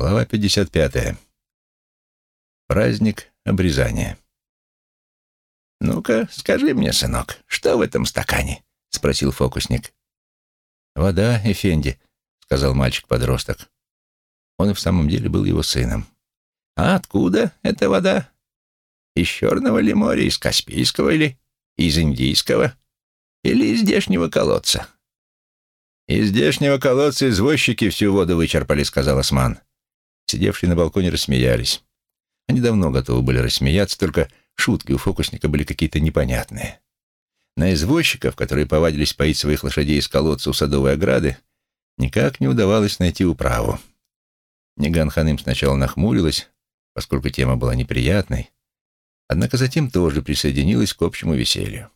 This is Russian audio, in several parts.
Глава 55. Праздник обрезания. «Ну-ка, скажи мне, сынок, что в этом стакане?» — спросил фокусник. «Вода, Эфенди», — сказал мальчик-подросток. Он и в самом деле был его сыном. «А откуда эта вода? Из Черного ли моря, из Каспийского или из Индийского? Или из здешнего колодца?» «Из здешнего колодца извозчики всю воду вычерпали», — сказал Осман. Сидевшие на балконе рассмеялись. Они давно готовы были рассмеяться, только шутки у фокусника были какие-то непонятные. На извозчиков, которые повадились поить своих лошадей из колодца у садовой ограды, никак не удавалось найти управу. Ниган Ханым сначала нахмурилась, поскольку тема была неприятной, однако затем тоже присоединилась к общему веселью.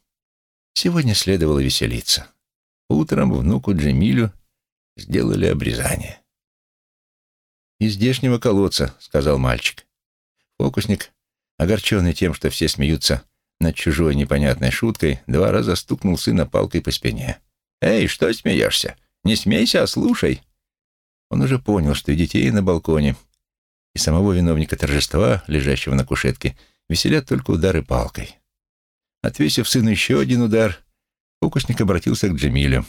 Сегодня следовало веселиться. Утром внуку Джемилю сделали обрезание. «Из здешнего колодца», — сказал мальчик. Фокусник, огорченный тем, что все смеются над чужой непонятной шуткой, два раза стукнул сына палкой по спине. «Эй, что смеешься? Не смейся, а слушай!» Он уже понял, что и детей на балконе, и самого виновника торжества, лежащего на кушетке, веселят только удары палкой. Отвесив сыну еще один удар, фокусник обратился к Джемилю.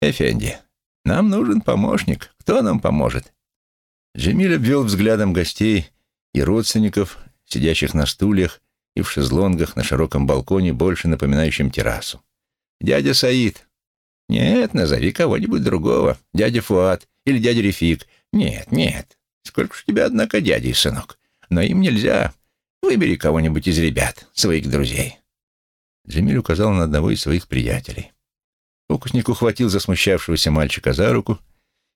«Эфенди, нам нужен помощник. Кто нам поможет?» Джемиль обвел взглядом гостей и родственников, сидящих на стульях и в шезлонгах на широком балконе, больше напоминающем террасу. «Дядя Саид». «Нет, назови кого-нибудь другого. Дядя Фуат или дядя Рефик». «Нет, нет. Сколько ж тебя, однако, дядей, сынок. Но им нельзя. Выбери кого-нибудь из ребят, своих друзей». Джемиль указал на одного из своих приятелей. Фокусник ухватил засмущавшегося мальчика за руку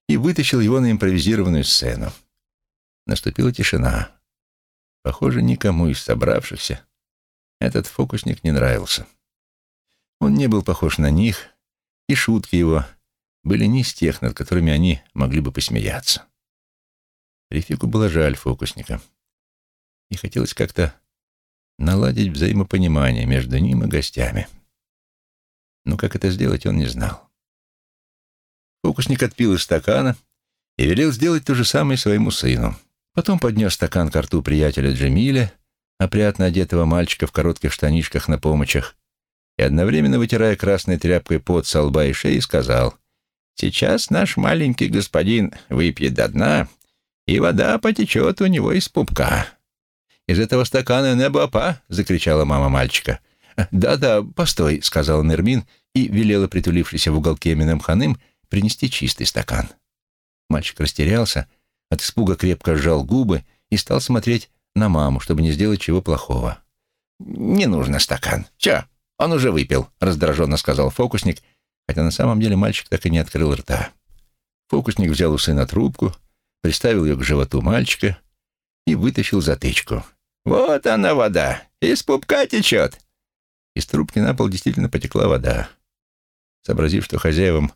и вытащил его на импровизированную сцену. Наступила тишина. Похоже, никому из собравшихся этот фокусник не нравился. Он не был похож на них, и шутки его были не из тех, над которыми они могли бы посмеяться. Рефику было жаль фокусника, и хотелось как-то наладить взаимопонимание между ним и гостями. Но как это сделать, он не знал. Фокусник отпил из стакана и велел сделать то же самое своему сыну. Потом поднес стакан к рту приятеля Джемиля, опрятно одетого мальчика в коротких штанишках на помочах, и одновременно, вытирая красной тряпкой пот со лба и шеи, сказал, «Сейчас наш маленький господин выпьет до дна, и вода потечет у него из пупка». «Из этого стакана небопа!» — закричала мама мальчика. «Да-да, постой», — сказал Нермин и велела притулившийся в уголке Минемханым принести чистый стакан. Мальчик растерялся, от испуга крепко сжал губы и стал смотреть на маму, чтобы не сделать чего плохого. «Не нужно стакан. Че, он уже выпил», — раздраженно сказал фокусник, хотя на самом деле мальчик так и не открыл рта. Фокусник взял у сына трубку, приставил ее к животу мальчика и вытащил затычку. «Вот она вода! Из пупка течет!» Из трубки на пол действительно потекла вода. Сообразив, что хозяевам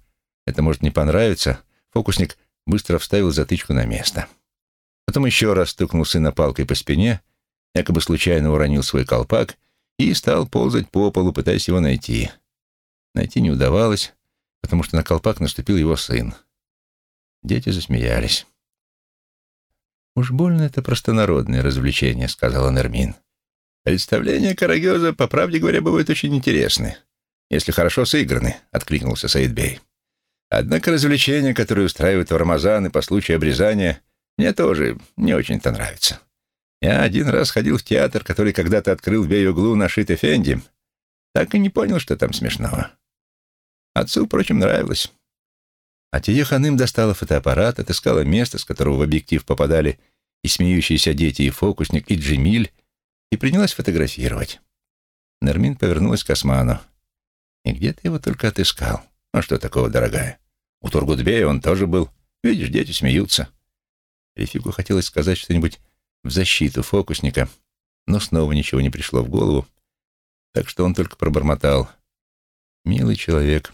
это может не понравиться, фокусник быстро вставил затычку на место. Потом еще раз стукнул сына палкой по спине, якобы случайно уронил свой колпак и стал ползать по полу, пытаясь его найти. Найти не удавалось, потому что на колпак наступил его сын. Дети засмеялись. «Уж больно это простонародное развлечение», — сказала Нермин. «Представления Карагеза, по правде говоря, бывают очень интересны, если хорошо сыграны», — откликнулся Саидбей. Однако развлечения, которые устраивают в Рамазаны по случаю обрезания, мне тоже не очень-то нравятся. Я один раз ходил в театр, который когда-то открыл в Бей-Углу нашит Эфенди, так и не понял, что там смешного. Отцу, впрочем, нравилось. Атия Ханым достала фотоаппарат, отыскала место, с которого в объектив попадали и смеющиеся дети, и фокусник, и Джемиль, и принялась фотографировать. Нермин повернулась к Осману. «И где ты его только отыскал? А что такого, дорогая? У Тургутбея он тоже был. Видишь, дети смеются. Рефику хотелось сказать что-нибудь в защиту фокусника, но снова ничего не пришло в голову, так что он только пробормотал. «Милый человек».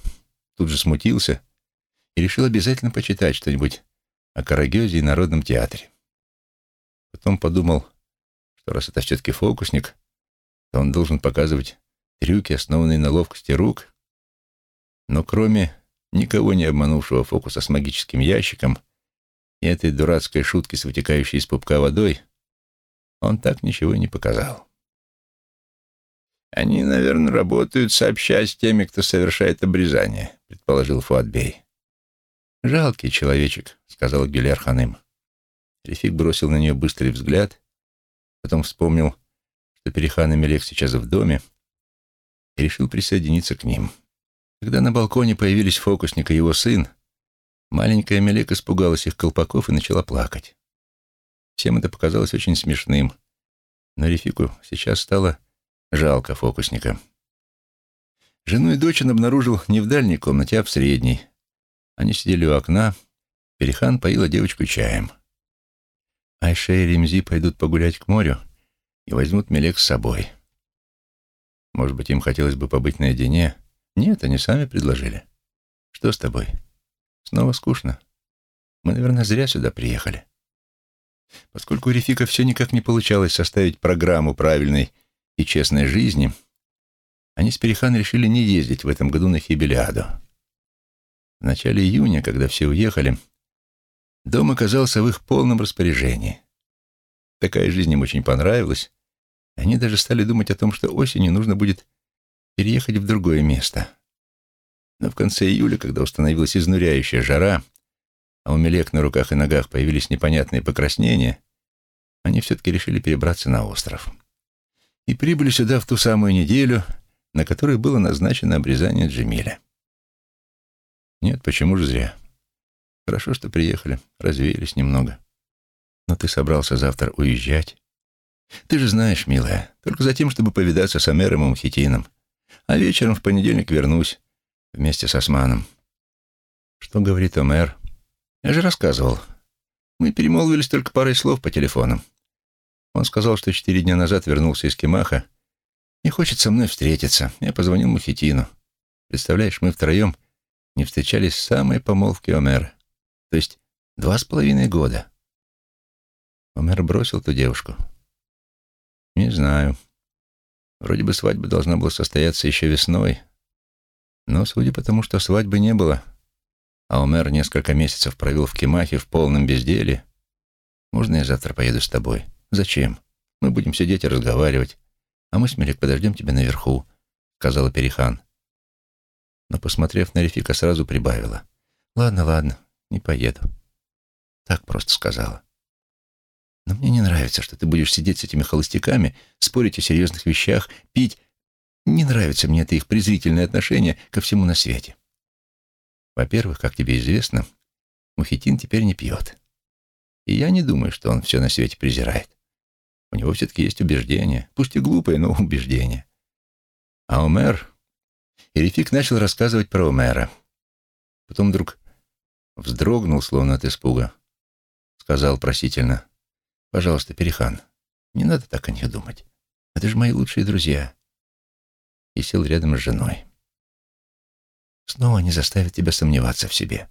Тут же смутился и решил обязательно почитать что-нибудь о Карагезе и Народном театре. Потом подумал, что раз это все-таки фокусник, то он должен показывать трюки, основанные на ловкости рук. Но кроме никого не обманувшего фокуса с магическим ящиком, и этой дурацкой шутки с вытекающей из пупка водой он так ничего не показал. «Они, наверное, работают сообща с теми, кто совершает обрезание», — предположил Фуатбей. «Жалкий человечек», — сказал Гюлер Ханым. Рефик бросил на нее быстрый взгляд, потом вспомнил, что Перехан и Мелек сейчас в доме, и решил присоединиться к ним. Когда на балконе появились фокусник и его сын, маленькая Мелек испугалась их колпаков и начала плакать. Всем это показалось очень смешным, но Рефику сейчас стало жалко фокусника. Жену и дочь он обнаружил не в дальней комнате, а в средней. Они сидели у окна, Перехан поила девочку чаем. Айше и Ремзи пойдут погулять к морю и возьмут Мелек с собой. Может быть, им хотелось бы побыть наедине, нет, они сами предложили. Что с тобой? Снова скучно? Мы, наверное, зря сюда приехали. Поскольку у Рефика все никак не получалось составить программу правильной и честной жизни, они с Перехан решили не ездить в этом году на Хибелиаду. В начале июня, когда все уехали, дом оказался в их полном распоряжении. Такая жизнь им очень понравилась, они даже стали думать о том, что осенью нужно будет переехать в другое место. Но в конце июля, когда установилась изнуряющая жара, а у Мелек на руках и ногах появились непонятные покраснения, они все-таки решили перебраться на остров. И прибыли сюда в ту самую неделю, на которой было назначено обрезание Джемиля. Нет, почему же зря? Хорошо, что приехали, развеялись немного. Но ты собрался завтра уезжать. Ты же знаешь, милая, только за тем, чтобы повидаться с Амером и Мухитином. А вечером в понедельник вернусь вместе с Османом. Что говорит Омер? Я же рассказывал. Мы перемолвились только парой слов по телефону. Он сказал, что четыре дня назад вернулся из Кемаха и хочет со мной встретиться. Я позвонил Мухитину. Представляешь, мы втроем не встречались с самой помолвки Омера. То есть два с половиной года. Омер бросил ту девушку. Не знаю. Вроде бы свадьба должна была состояться еще весной. Но, судя по тому, что свадьбы не было, а Омер несколько месяцев провел в Кемахе в полном безделии, можно я завтра поеду с тобой? Зачем? Мы будем сидеть и разговаривать, а мы с Мелик подождем тебя наверху, сказала Перихан. Но, посмотрев на Рефика, сразу прибавила. Ладно, ладно, не поеду. Так просто сказала. Но мне не нравится, что ты будешь сидеть с этими холостяками, спорить о серьезных вещах, пить. Не нравится мне это их презрительное отношение ко всему на свете. Во-первых, как тебе известно, Мухитин теперь не пьет. И я не думаю, что он все на свете презирает. У него все-таки есть убеждения, пусть и глупые, но убеждения. А Омер... Эрифик начал рассказывать про Омера. Потом вдруг вздрогнул, словно от испуга. Сказал просительно. Пожалуйста, Перехан, не надо так о них думать. Это же мои лучшие друзья. И сел рядом с женой. Снова они заставят тебя сомневаться в себе.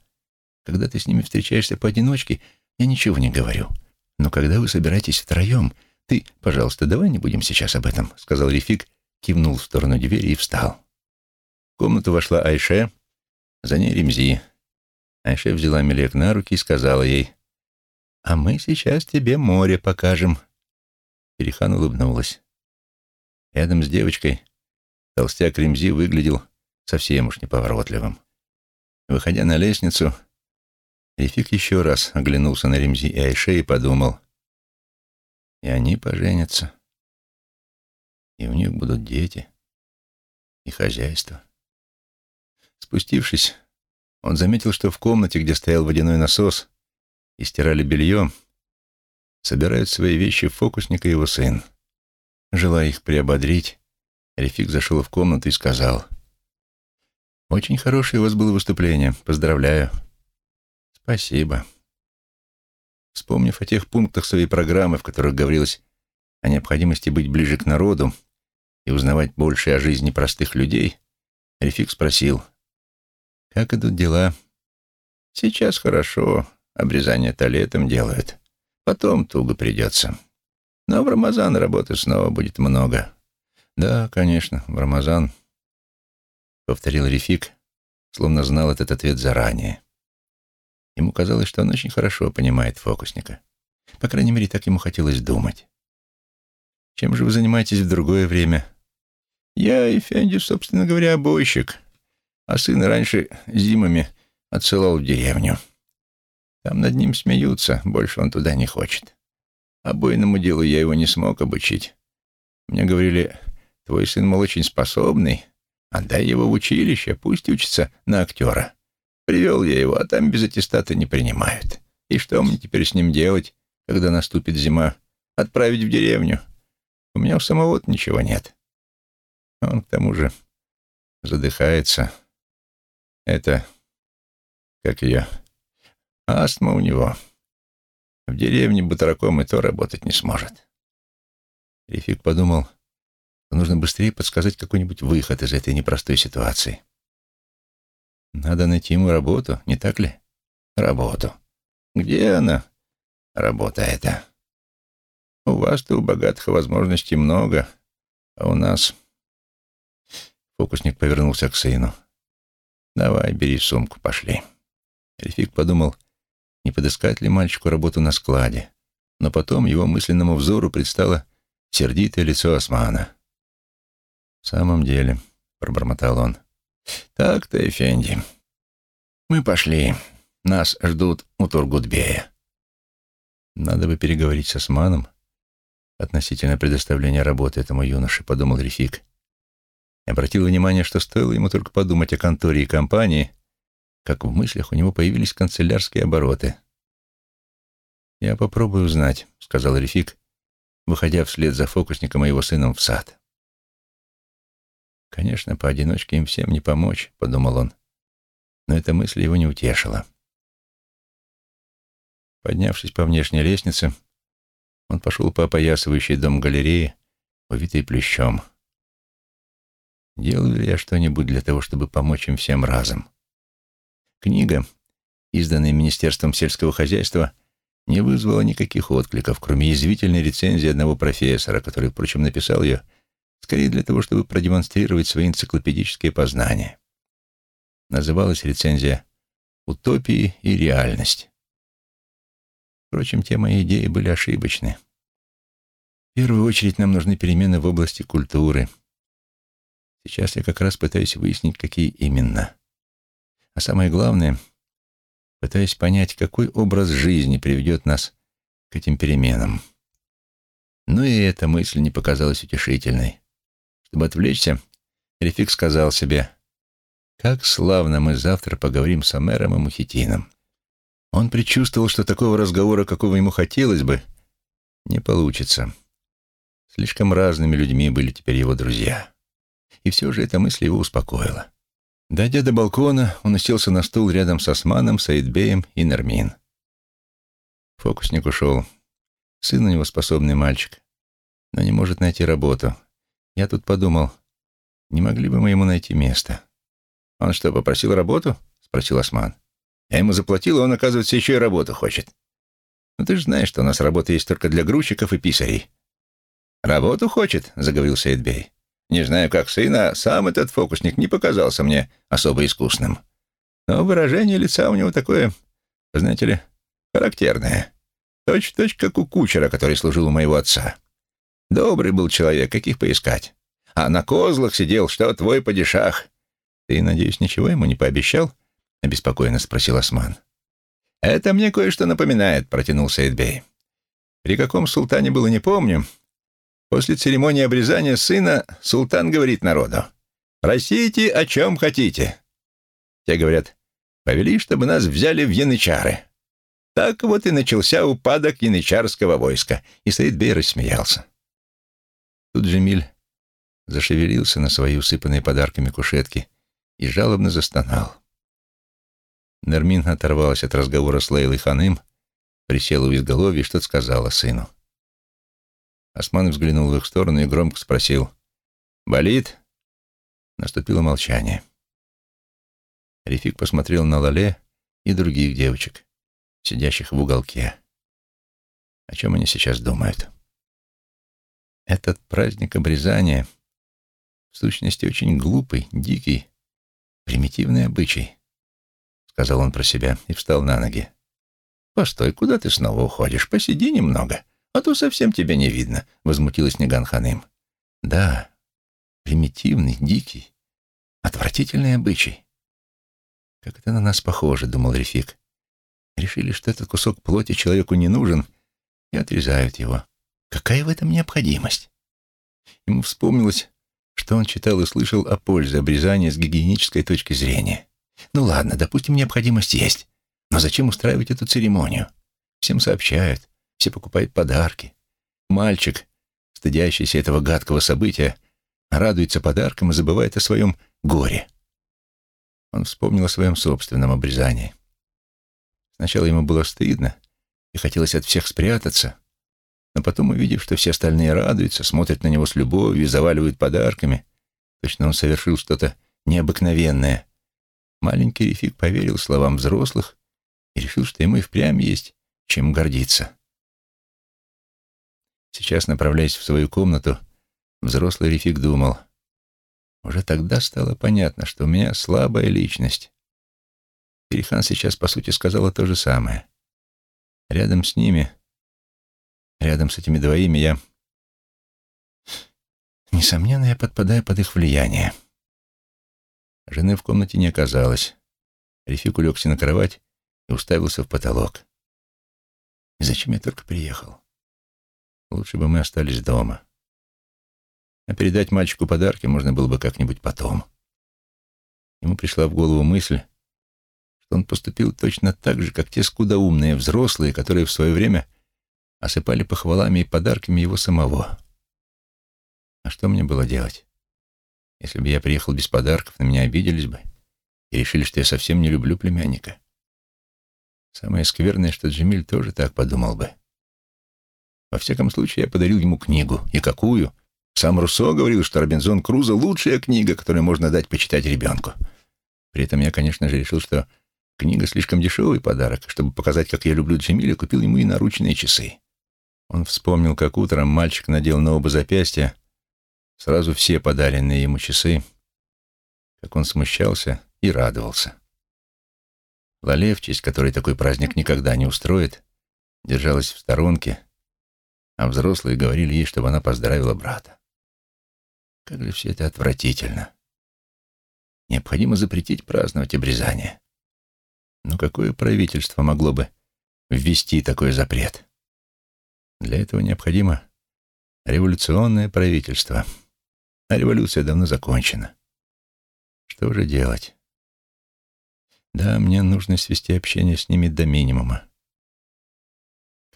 Когда ты с ними встречаешься поодиночке, я ничего не говорю. Но когда вы собираетесь втроем, ты... Пожалуйста, давай не будем сейчас об этом, — сказал Рефик, кивнул в сторону двери и встал. В комнату вошла Айше, за ней Ремзи. Айше взяла Мелек на руки и сказала ей, «А мы сейчас тебе море покажем». Перехан улыбнулась. Рядом с девочкой толстяк Ремзи выглядел совсем уж неповоротливым. Выходя на лестницу, Рефик еще раз оглянулся на Ремзи и Айше и подумал, и они поженятся, и у них будут дети и хозяйство. Спустившись, он заметил, что в комнате, где стоял водяной насос, и стирали белье, собирают свои вещи фокусник и его сын. Желая их приободрить, Рефик зашел в комнату и сказал, «Очень хорошее у вас было выступление. Поздравляю». «Спасибо». Вспомнив о тех пунктах своей программы, в которых говорилось о необходимости быть ближе к народу и узнавать больше о жизни простых людей, Рефик спросил, «Как идут дела?» «Сейчас хорошо. Обрезание талетом делают. Потом туго придется. Но в Рамазан работы снова будет много. Да, конечно, в Рамазан, — повторил Рефик, словно знал этот ответ заранее. Ему казалось, что он очень хорошо понимает фокусника. По крайней мере, так ему хотелось думать. «Чем же вы занимаетесь в другое время?» «Я, Эфенди, собственно говоря, обойщик, а сын раньше зимами отсылал в деревню. Там над ним смеются, больше он туда не хочет. Обойному делу я его не смог обучить. Мне говорили, твой сын, мол, очень способный, отдай его в училище, пусть учится на актера. Привел я его, а там без аттестата не принимают. И что мне теперь с ним делать, когда наступит зима? Отправить в деревню? У меня у самого ничего нет. Он, к тому же, задыхается. Это, как ее, астма у него. В деревне батраком и то работать не сможет. Рефик подумал, что нужно быстрее подсказать какой-нибудь выход из этой непростой ситуации. Надо найти ему работу, не так ли? Работу. Где она? Работа эта. У вас-то у богатых возможностей много, а у нас... Фокусник повернулся к сыну. «Давай, бери сумку, пошли». Эльфик подумал, не подыскать ли мальчику работу на складе, но потом его мысленному взору предстало сердитое лицо Османа. «В самом деле», — пробормотал он, — «так-то, Эфенди, мы пошли, нас ждут у Тургутбея». «Надо бы переговорить с Османом относительно предоставления работы этому юноше», — подумал Рефик и обратил внимание, что стоило ему только подумать о конторе и компании, как в мыслях у него появились канцелярские обороты. «Я попробую узнать», — сказал Рефик, выходя вслед за фокусником и его сыном в сад. «Конечно, поодиночке им всем не помочь», — подумал он, но эта мысль его не утешила. Поднявшись по внешней лестнице, он пошел по опоясывающей дом галереи, увитой плющом. Делаю ли я что-нибудь для того, чтобы помочь им всем разом? Книга, изданная Министерством сельского хозяйства, не вызвала никаких откликов, кроме язвительной рецензии одного профессора, который, впрочем, написал ее скорее для того, чтобы продемонстрировать свои энциклопедические познания. Называлась рецензия «Утопии и реальность». Впрочем, те мои идеи были ошибочны. В первую очередь нам нужны перемены в области культуры — Сейчас я как раз пытаюсь выяснить, какие именно. А самое главное, пытаюсь понять, какой образ жизни приведет нас к этим переменам. Но и эта мысль не показалась утешительной. Чтобы отвлечься, Рефик сказал себе, «Как славно мы завтра поговорим с Амером и Мухитином». Он предчувствовал, что такого разговора, какого ему хотелось бы, не получится. Слишком разными людьми были теперь его друзья. И все же эта мысль его успокоила. Дойдя до балкона, он уселся на стул рядом с Османом, Саидбеем и Нермин. Фокусник ушел. Сын у него способный мальчик, но не может найти работу. Я тут подумал, не могли бы мы ему найти место? «Он что, попросил работу?» — спросил Осман. «Я ему заплатил, и он, оказывается, еще и работу хочет. Ну ты же знаешь, что у нас работа есть только для грузчиков и писарей». «Работу хочет?» — заговорил Саидбей. Не знаю, как сына, сам этот фокусник не показался мне особо искусным. Но выражение лица у него такое, знаете ли, характерное. Точь-в-точь, -точь, как у кучера, который служил у моего отца. Добрый был человек, каких поискать. А на козлах сидел, что твой падишах. Ты, надеюсь, ничего ему не пообещал? — обеспокоенно спросил Осман. «Это мне кое-что напоминает», — протянул Сейдбей. «При каком султане было, не помню, После церемонии обрезания сына султан говорит народу, «Просите, о чем хотите». Те говорят, «Повели, чтобы нас взяли в янычары». Так вот и начался упадок янычарского войска, и Саидбей рассмеялся. Тут Джемиль зашевелился на своей усыпанной подарками кушетке и жалобно застонал. Нермин оторвалась от разговора с Лейлой Ханым, присела у изголовья и что-то сказала сыну. Осман взглянул в их сторону и громко спросил. «Болит?» Наступило молчание. Рефик посмотрел на Лале и других девочек, сидящих в уголке. О чем они сейчас думают? Этот праздник обрезания в сущности очень глупый, дикий, примитивный обычай, сказал он про себя и встал на ноги. «Постой, куда ты снова уходишь? Посиди немного, а то совсем тебя не видно», — возмутилась Ниган Ханым. «Да, примитивный, дикий, отвратительный обычай. Как это на нас похоже», — думал Рефик. Решили, что этот кусок плоти человеку не нужен, и отрезают его. Какая в этом необходимость? Ему вспомнилось, что он читал и слышал о пользе обрезания с гигиенической точки зрения. Ну ладно, допустим, необходимость есть. Но зачем устраивать эту церемонию? Всем сообщают, все покупают подарки. Мальчик, стыдящийся этого гадкого события, радуется подаркам и забывает о своем горе. Он вспомнил о своем собственном обрезании. Сначала ему было стыдно и хотелось от всех спрятаться, но потом, увидев, что все остальные радуются, смотрят на него с любовью и заваливают подарками, точно он совершил что-то необыкновенное, маленький Рефик поверил словам взрослых и решил, что ему и впрямь есть чем гордиться. Сейчас, направляясь в свою комнату, взрослый Рефик думал, уже тогда стало понятно, что у меня слабая личность. Перехан сейчас, по сути, сказала то же самое. Рядом с ними Рядом с этими двоими я... Несомненно, я подпадаю под их влияние. Жены в комнате не оказалось. Рефик улегся на кровать и уставился в потолок. Зачем я только приехал? Лучше бы мы остались дома. А передать мальчику подарки можно было бы как-нибудь потом. Ему пришла в голову мысль, что он поступил точно так же, как те скудоумные взрослые, которые в свое время осыпали похвалами и подарками его самого. А что мне было делать? Если бы я приехал без подарков, на меня обиделись бы и решили, что я совсем не люблю племянника. Самое скверное, что Джемиль тоже так подумал бы. Во всяком случае, я подарил ему книгу. И какую? Сам Руссо говорил, что Робинзон Крузо — лучшая книга, которую можно дать почитать ребенку. При этом я, конечно же, решил, что книга слишком дешевый подарок. Чтобы показать, как я люблю Джемиля, купил ему и наручные часы. Он вспомнил, как утром мальчик надел на оба запястья сразу все подаренные ему часы, как он смущался и радовался. Лале, честь которой такой праздник никогда не устроит, держалась в сторонке, а взрослые говорили ей, чтобы она поздравила брата. Как же все это отвратительно. Необходимо запретить праздновать обрезание. Но какое правительство могло бы ввести такой запрет? Для этого необходимо революционное правительство. А революция давно закончена. Что же делать? Да, мне нужно свести общение с ними до минимума.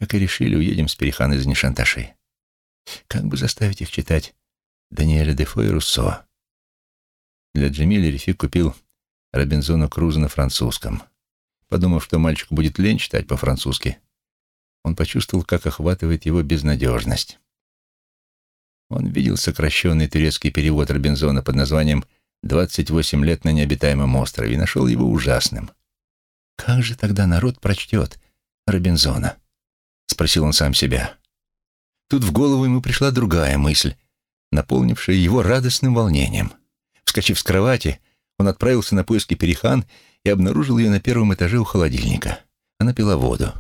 Как и решили, уедем с Перехан из Нишанташи. Как бы заставить их читать Даниэля Дефо и Руссо? Для Джемиля Рефик купил Робинзона Круза на французском. Подумав, что мальчику будет лень читать по-французски, он почувствовал, как охватывает его безнадежность. Он видел сокращенный турецкий перевод Робинзона под названием «28 лет на необитаемом острове» и нашел его ужасным. «Как же тогда народ прочтет Робинзона?» — спросил он сам себя. Тут в голову ему пришла другая мысль, наполнившая его радостным волнением. Вскочив с кровати, он отправился на поиски Перехан и обнаружил ее на первом этаже у холодильника. Она пила воду.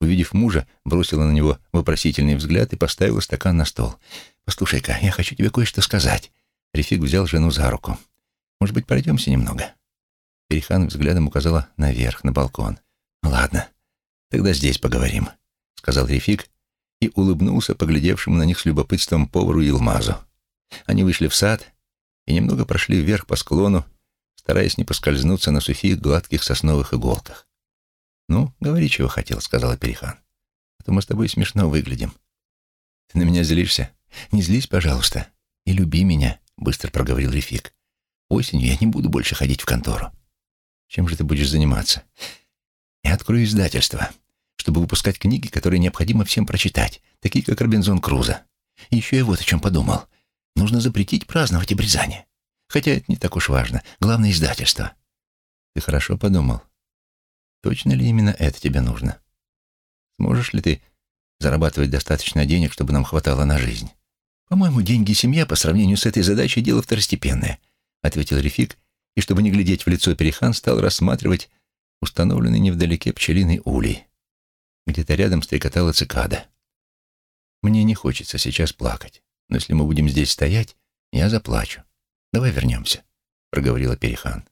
Увидев мужа, бросила на него вопросительный взгляд и поставила стакан на стол. «Послушай-ка, я хочу тебе кое-что сказать». Рефик взял жену за руку. «Может быть, пройдемся немного?» Перехан взглядом указала наверх, на балкон. «Ладно, тогда здесь поговорим», — сказал Рефик и улыбнулся поглядевшему на них с любопытством повару Илмазу. Они вышли в сад и немного прошли вверх по склону, стараясь не поскользнуться на сухих гладких сосновых иголках. «Ну, говори, чего хотел», — сказала Перехан. «А то мы с тобой смешно выглядим». «Ты на меня злишься? Не злись, пожалуйста. И люби меня», — быстро проговорил Рефик. «Осенью я не буду больше ходить в контору. Чем же ты будешь заниматься?» «Я открою издательство, чтобы выпускать книги, которые необходимо всем прочитать, такие как Робинзон Крузо. И еще я вот о чем подумал. Нужно запретить праздновать обрезание. Хотя это не так уж важно. Главное — издательство». «Ты хорошо подумал», Точно ли именно это тебе нужно? Сможешь ли ты зарабатывать достаточно денег, чтобы нам хватало на жизнь? По-моему, деньги и семья по сравнению с этой задачей дело второстепенное, ответил Рефик, и чтобы не глядеть в лицо Перехан, стал рассматривать установленный невдалеке пчелиный улей. Где-то рядом стрекотала цикада. Мне не хочется сейчас плакать, но если мы будем здесь стоять, я заплачу. Давай вернемся, — проговорила Перехан.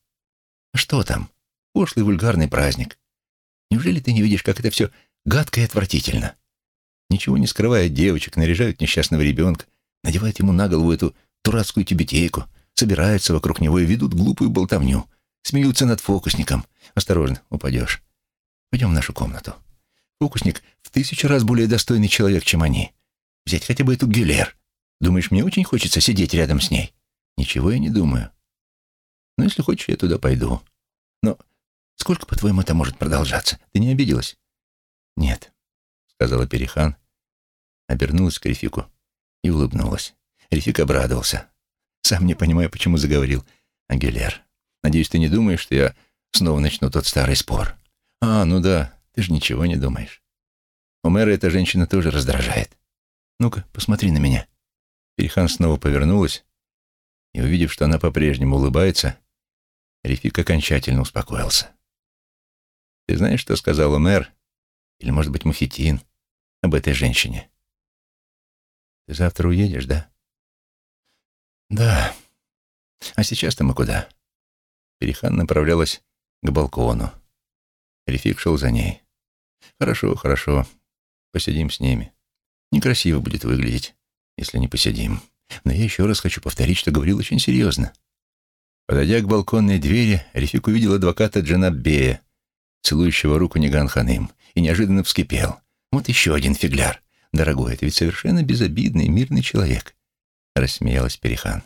А что там? Пошлый вульгарный праздник. Неужели ты не видишь, как это все гадко и отвратительно? Ничего не скрывая девочек, наряжают несчастного ребенка, надевают ему на голову эту дурацкую тюбетейку, собираются вокруг него и ведут глупую болтовню, смеются над фокусником. Осторожно, упадешь. Пойдем в нашу комнату. Фокусник в тысячу раз более достойный человек, чем они. Взять хотя бы эту Гюлер. Думаешь, мне очень хочется сидеть рядом с ней? Ничего я не думаю. Но если хочешь, я туда пойду. Но сколько, по-твоему, это может продолжаться? Ты не обиделась? Нет, сказала Перехан, обернулась к Рефику и улыбнулась. Рефик обрадовался. Сам не понимаю, почему заговорил Агилер. Надеюсь, ты не думаешь, что я снова начну тот старый спор? А, ну да, ты же ничего не думаешь. У мэра эта женщина тоже раздражает. Ну-ка, посмотри на меня. Перехан снова повернулась и, увидев, что она по-прежнему улыбается, Рефик окончательно успокоился. «Ты знаешь, что сказал мэр, или, может быть, Мухитин, об этой женщине?» «Ты завтра уедешь, да?» «Да. А сейчас-то мы куда?» Перехан направлялась к балкону. Рефик шел за ней. «Хорошо, хорошо. Посидим с ними. Некрасиво будет выглядеть, если не посидим. Но я еще раз хочу повторить, что говорил очень серьезно. Подойдя к балконной двери, Рефик увидел адвоката Джанаббея, целующего руку Ниган Ханым, и неожиданно вскипел. Вот еще один фигляр. Дорогой, это ведь совершенно безобидный, мирный человек. Рассмеялась Перехан.